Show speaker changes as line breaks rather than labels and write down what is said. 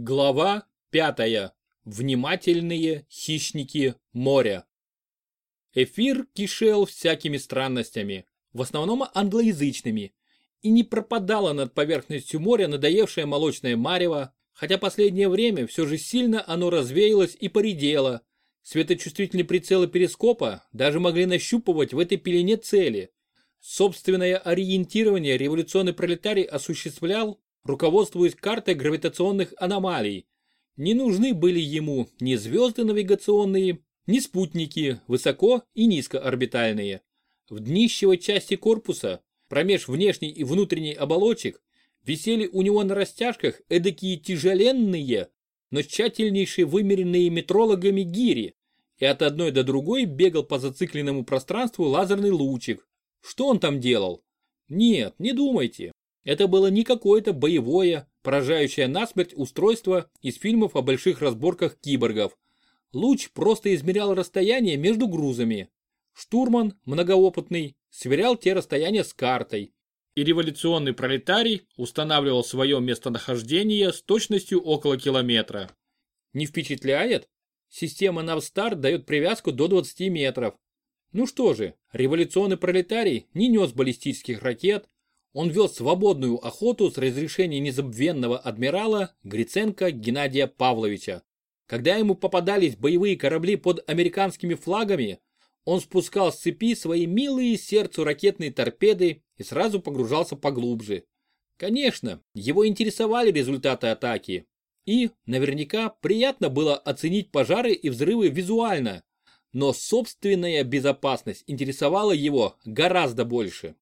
Глава пятая. Внимательные хищники моря. Эфир кишел всякими странностями, в основном англоязычными, и не пропадало над поверхностью моря надоевшее молочное марево, хотя последнее время все же сильно оно развеялось и поредело. Светочувствительные прицелы перископа даже могли нащупывать в этой пелене цели. Собственное ориентирование революционный пролетарий осуществлял руководствуясь картой гравитационных аномалий. Не нужны были ему ни звезды навигационные, ни спутники высоко и низкоорбитальные. В днищевой части корпуса, промеж внешней и внутренней оболочек, висели у него на растяжках эдакие тяжеленные, но тщательнейшие вымеренные метрологами гири, и от одной до другой бегал по зацикленному пространству лазерный лучик. Что он там делал? Нет, не думайте. Это было не какое-то боевое, поражающее насмерть устройство из фильмов о больших разборках киборгов. Луч просто измерял расстояние между грузами. Штурман, многоопытный, сверял те расстояния с картой. И революционный пролетарий устанавливал свое местонахождение с точностью около километра. Не впечатляет? Система Навстар дает привязку до 20 метров. Ну что же, революционный пролетарий не нес баллистических ракет, он вел свободную охоту с разрешения незабвенного адмирала Гриценко Геннадия Павловича. Когда ему попадались боевые корабли под американскими флагами, он спускал с цепи свои милые сердцу ракетные торпеды и сразу погружался поглубже. Конечно, его интересовали результаты атаки. И, наверняка, приятно было оценить пожары и взрывы визуально. Но собственная безопасность интересовала его гораздо больше.